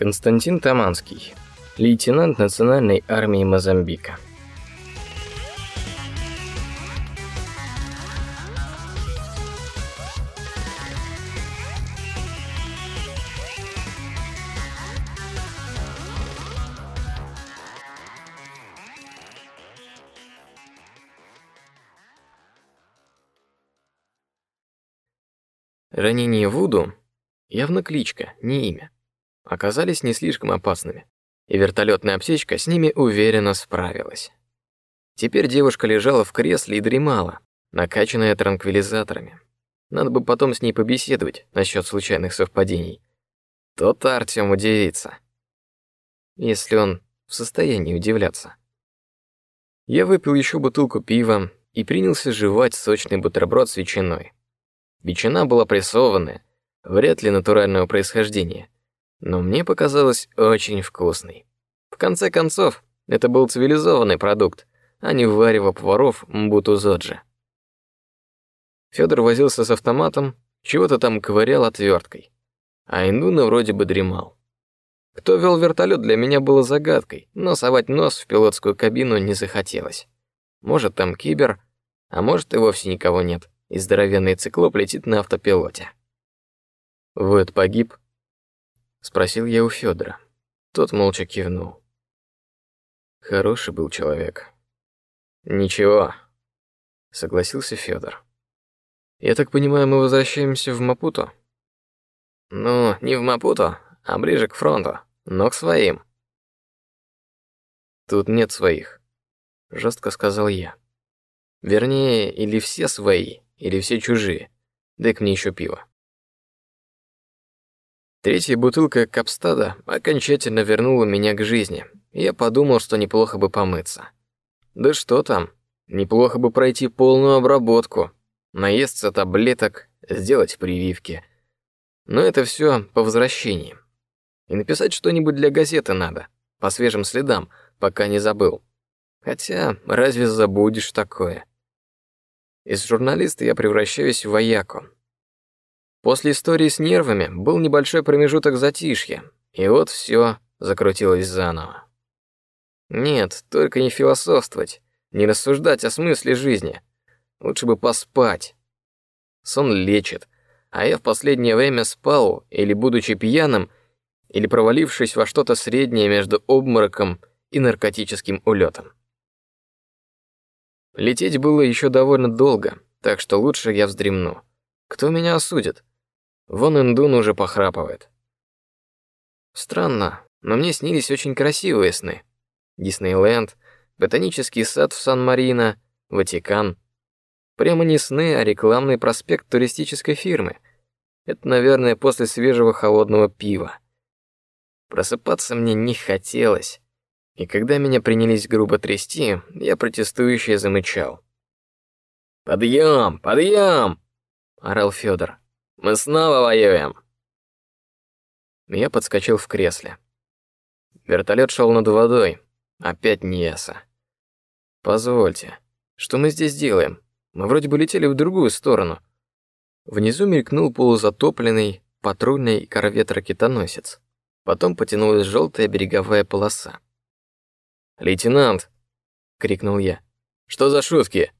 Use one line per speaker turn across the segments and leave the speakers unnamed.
Константин Таманский, лейтенант Национальной армии Мозамбика. Ранение Вуду явно кличка, не имя оказались не слишком опасными, и вертолетная обсечка с ними уверенно справилась. Теперь девушка лежала в кресле и дремала, накачанная транквилизаторами. Надо бы потом с ней побеседовать насчет случайных совпадений. То-то Артем удивится, если он в состоянии удивляться. Я выпил еще бутылку пива и принялся жевать сочный бутерброд с ветчиной. Ветчина была прессованная, вряд ли натурального происхождения, но мне показалось очень вкусной. В конце концов, это был цивилизованный продукт, а не варево поваров Мбутузоджи. Федор возился с автоматом, чего-то там ковырял отверткой, а Индуна вроде бы дремал. Кто вел вертолет, для меня было загадкой, но совать нос в пилотскую кабину не захотелось. Может, там кибер, а может и вовсе никого нет, и здоровенный циклоп летит на автопилоте. Вот погиб, спросил я у Федора. Тот молча кивнул. Хороший был человек. Ничего, согласился Федор. Я так понимаю, мы возвращаемся в Мапуту? Ну, не в Мапуту, а ближе к фронту, но к своим. Тут нет своих, жестко сказал я. Вернее, или все свои, или все чужие. Дай-ка мне еще пиво. Третья бутылка капстада окончательно вернула меня к жизни. Я подумал, что неплохо бы помыться. Да что там, неплохо бы пройти полную обработку, наесться таблеток, сделать прививки. Но это все по возвращении. И написать что-нибудь для газеты надо, по свежим следам, пока не забыл. Хотя, разве забудешь такое? Из журналиста я превращаюсь в вояку, После истории с нервами был небольшой промежуток затишья, и вот все закрутилось заново. Нет, только не философствовать, не рассуждать о смысле жизни. Лучше бы поспать. Сон лечит, а я в последнее время спал, или будучи пьяным, или провалившись во что-то среднее между обмороком и наркотическим улетом. Лететь было еще довольно долго, так что лучше я вздремну. Кто меня осудит? Вон Индун уже похрапывает. Странно, но мне снились очень красивые сны. Диснейленд, ботанический сад в Сан-Марино, Ватикан. Прямо не сны, а рекламный проспект туристической фирмы. Это, наверное, после свежего холодного пива. Просыпаться мне не хотелось, и когда меня принялись грубо трясти, я протестующе замычал. Подъем, подъем! орал Федор. Мы снова воюем. Я подскочил в кресле. Вертолет шел над водой. Опять Ниеса. Позвольте, что мы здесь делаем? Мы вроде бы летели в другую сторону. Внизу мелькнул полузатопленный патрульный корвет-ракетоносец. Потом потянулась желтая береговая полоса. Лейтенант, крикнул я, что за шутки?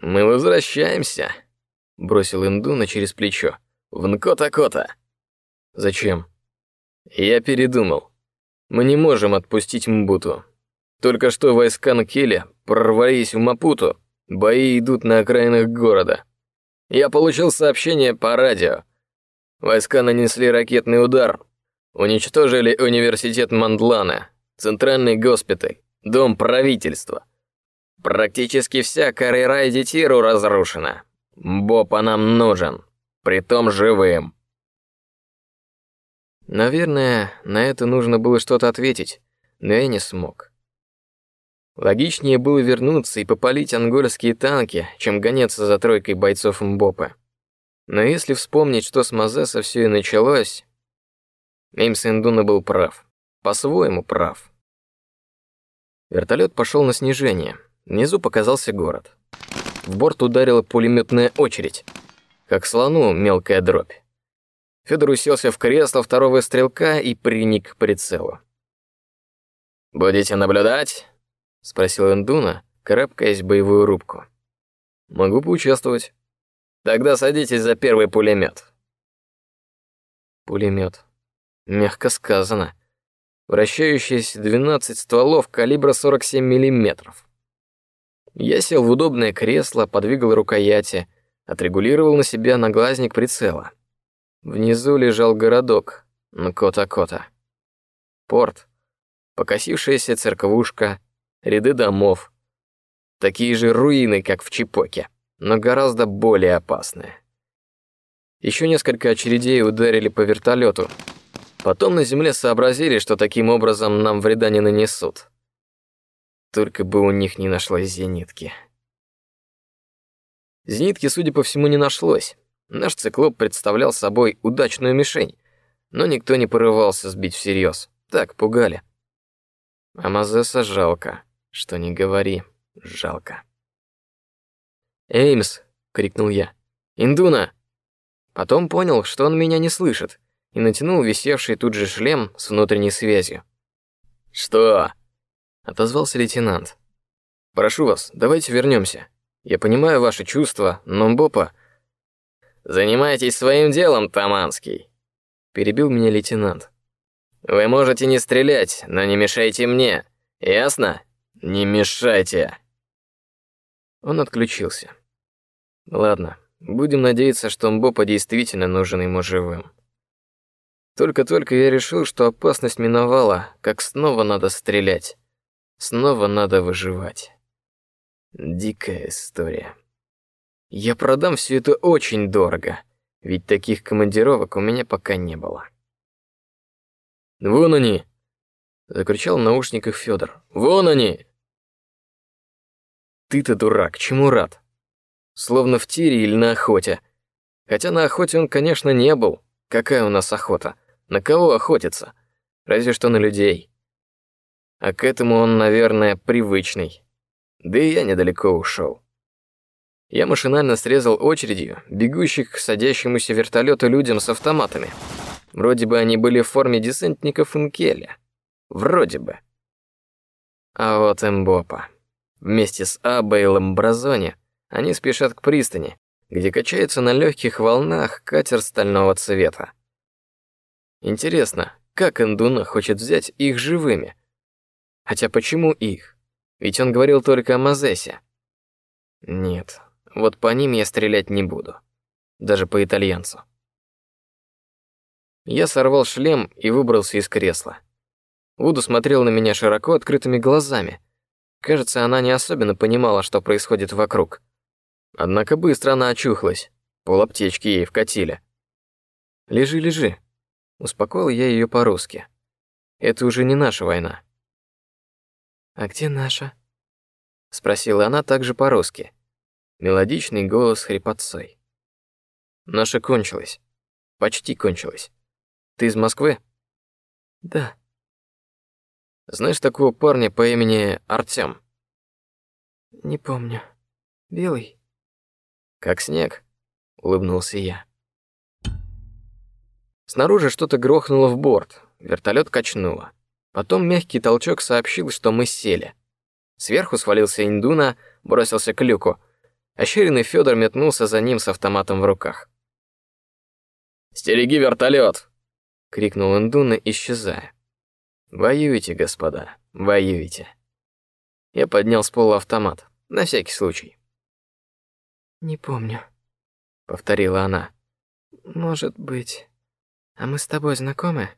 Мы возвращаемся бросил Индуна через плечо. В Нкота-Кота. Зачем? Я передумал. Мы не можем отпустить Мбуту. Только что войска Нкеля прорвались в Мапуту. Бои идут на окраинах города. Я получил сообщение по радио. Войска нанесли ракетный удар, уничтожили университет Мандлана, центральный госпиталь, дом правительства. Практически вся Карирай-Детиру разрушена. Бопа нам нужен, притом живым. Наверное, на это нужно было что-то ответить, но я не смог. Логичнее было вернуться и попалить ангольские танки, чем гоняться за тройкой бойцов Мбопа. Но если вспомнить, что с Мазеса все и началось, Эймс Индуна был прав, по-своему прав. Вертолет пошел на снижение. Внизу показался город. В борт ударила пулеметная очередь, как слону мелкая дробь. Федор уселся в кресло второго стрелка и приник к прицелу. «Будете наблюдать?» — спросил Эндуна, карабкаясь боевую рубку. «Могу поучаствовать». «Тогда садитесь за первый пулемет». Пулемет. Мягко сказано. Вращающиеся 12 стволов калибра 47 миллиметров. Я сел в удобное кресло, подвигал рукояти, отрегулировал на себя наглазник прицела. Внизу лежал городок Нкота-Кота. Порт, покосившаяся церквушка, ряды домов. Такие же руины, как в Чипоке, но гораздо более опасные. Еще несколько очередей ударили по вертолету. Потом на земле сообразили, что таким образом нам вреда не нанесут. Только бы у них не нашлось зенитки. Зенитки, судя по всему, не нашлось. Наш циклоп представлял собой удачную мишень, но никто не порывался сбить всерьез. Так, пугали. А жалко, что не говори, жалко. «Эймс!» — крикнул я. «Индуна!» Потом понял, что он меня не слышит, и натянул висевший тут же шлем с внутренней связью. «Что?» — отозвался лейтенант. «Прошу вас, давайте вернемся. Я понимаю ваши чувства, но Бопа Занимайтесь своим делом, Таманский, перебил меня лейтенант. Вы можете не стрелять, но не мешайте мне. Ясно? Не мешайте. Он отключился. Ладно, будем надеяться, что Мбопа действительно нужен ему живым. Только-только я решил, что опасность миновала, как снова надо стрелять. Снова надо выживать. Дикая история. Я продам все это очень дорого, ведь таких командировок у меня пока не было. Вон они! закричал в наушниках Федор. Вон они! Ты-то дурак, чему рад? Словно в тире или на охоте. Хотя на охоте он, конечно, не был. Какая у нас охота? На кого охотиться? Разве что на людей. А к этому он, наверное, привычный. Да и я недалеко ушел. Я машинально срезал очередью бегущих к садящемуся вертолету людям с автоматами. Вроде бы они были в форме десантников Инкеля. Вроде бы. А вот Эмбопа. Вместе с Абейлом Бразони они спешат к пристани, где качается на легких волнах катер стального цвета. Интересно, как Эндуна хочет взять их живыми? Хотя почему их? Ведь он говорил только о Мазесе. Нет, вот по ним я стрелять не буду. Даже по итальянцу. Я сорвал шлем и выбрался из кресла. Вуду смотрел на меня широко открытыми глазами. Кажется, она не особенно понимала, что происходит вокруг. Однако быстро она очухалась. Пол аптечки ей вкатили. Лежи, лежи. Успокоил я ее по-русски. Это уже не наша война. А где наша? Спросила она также по-русски мелодичный голос хрипотцой. Наша кончилась. Почти кончилась. Ты из Москвы? Да. Знаешь такого парня по имени Артем? Не помню. Белый? Как снег, улыбнулся я. Снаружи что-то грохнуло в борт, вертолет качнуло. Потом мягкий толчок сообщил, что мы сели. Сверху свалился Индуна, бросился к люку — Ощеренный Федор метнулся за ним с автоматом в руках. «Стереги вертолет!» — крикнул Индуна, исчезая. «Воюйте, господа, воюйте!» Я поднял с пола автомат, на всякий случай. «Не помню», — повторила она. «Может быть. А мы с тобой знакомы?»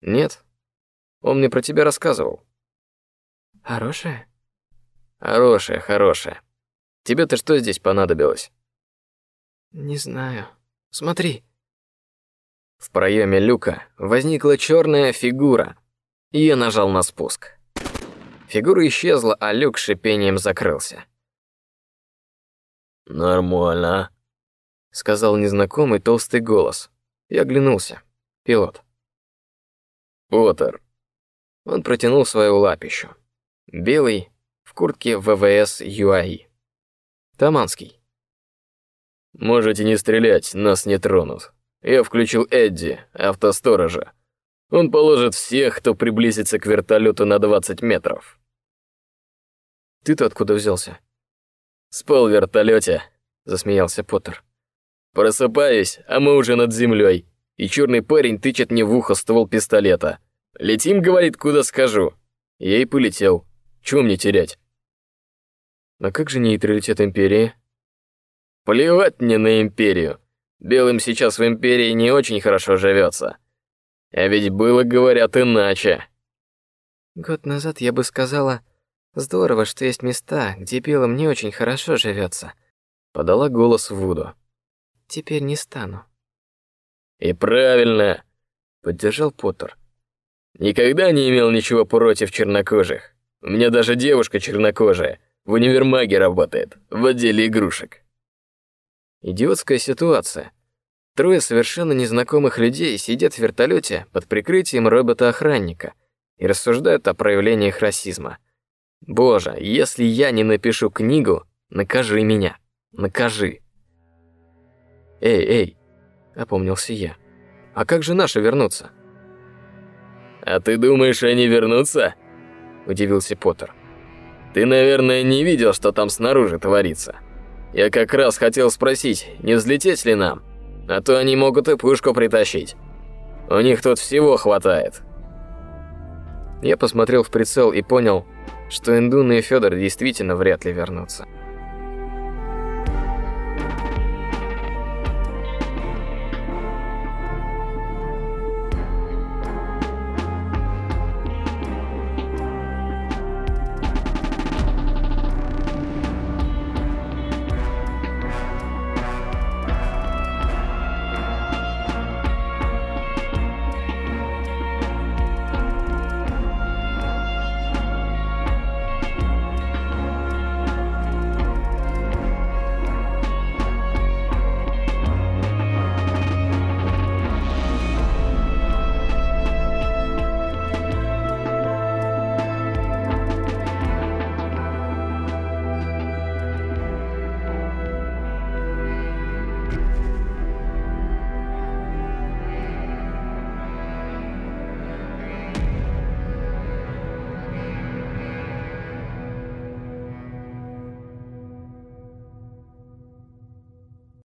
«Нет. Он мне про тебя рассказывал». «Хорошая?» «Хорошая, хорошая. Тебе-то что здесь понадобилось? Не знаю. Смотри. В проеме люка возникла черная фигура, и я нажал на спуск. Фигура исчезла, а люк шипением закрылся. Нормально, сказал незнакомый толстый голос. Я оглянулся. Пилот. Поттер. Он протянул свою лапищу. Белый в куртке ВВС ЮАИ. Таманский. Можете не стрелять, нас не тронут.
Я включил Эдди, автосторожа. Он положит всех, кто приблизится к вертолету на 20 метров.
Ты-то откуда взялся?
Спал в вертолете, засмеялся Поттер. Просыпаюсь, а мы уже над землей, и черный парень тычет мне в ухо ствол пистолета. Летим, говорит, куда скажу. Я и полетел. Чего мне терять?
А как же нейтралитет Империи?
Плевать мне на Империю. Белым сейчас в Империи не очень хорошо живется. А ведь было, говорят, иначе.
Год назад я бы сказала, здорово, что есть места, где белым не очень хорошо живется.
Подала голос Вуду.
Теперь не стану.
И правильно, поддержал Поттер. Никогда не имел ничего против чернокожих. У меня даже девушка чернокожая в универмаге работает, в отделе игрушек.
Идиотская ситуация. Трое совершенно незнакомых людей сидят в вертолете под прикрытием робота-охранника и рассуждают о проявлениях расизма. Боже, если я не напишу книгу, накажи меня, накажи. Эй, эй, опомнился я. А как же наши вернутся?
А ты думаешь, они вернутся? Удивился Поттер. Ты, наверное, не видел, что там снаружи творится. Я как раз хотел спросить, не взлететь ли нам? А то они могут и пушку притащить. У них тут всего хватает.
Я посмотрел в прицел и понял, что Индуна и Федор действительно вряд ли вернутся.